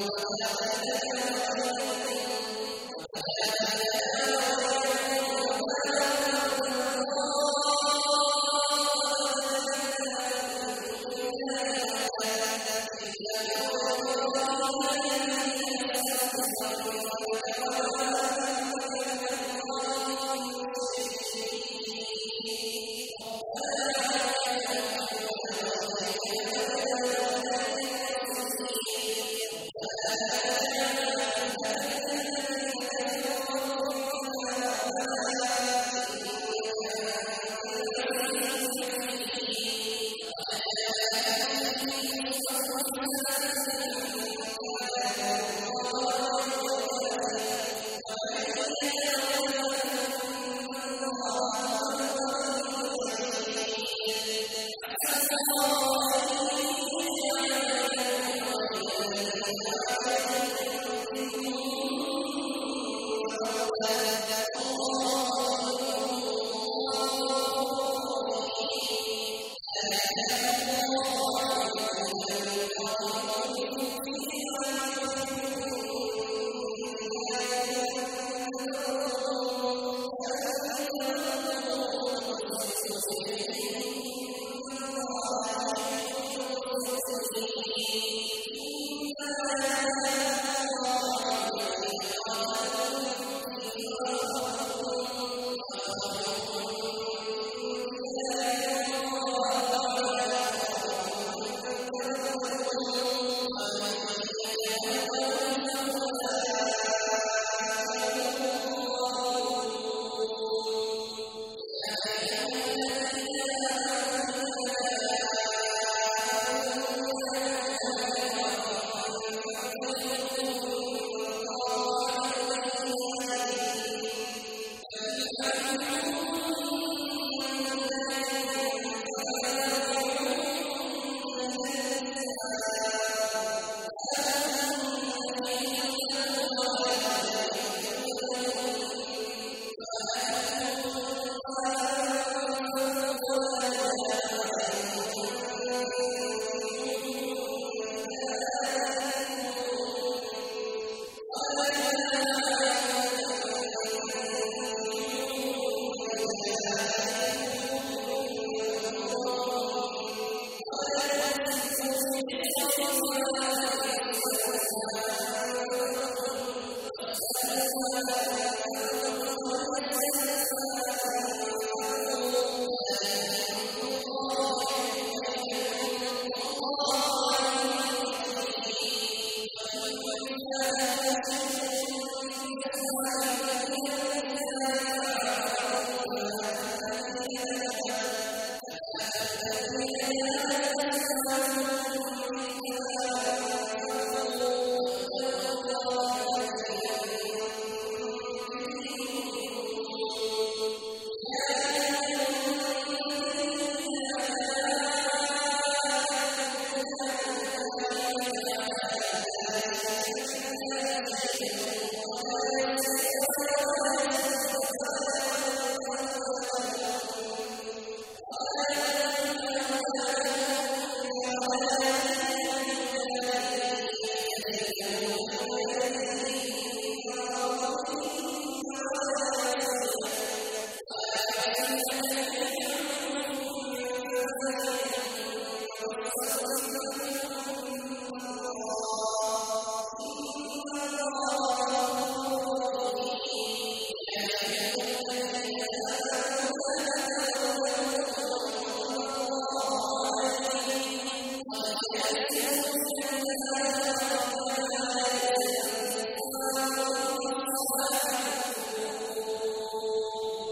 وَإِنَّا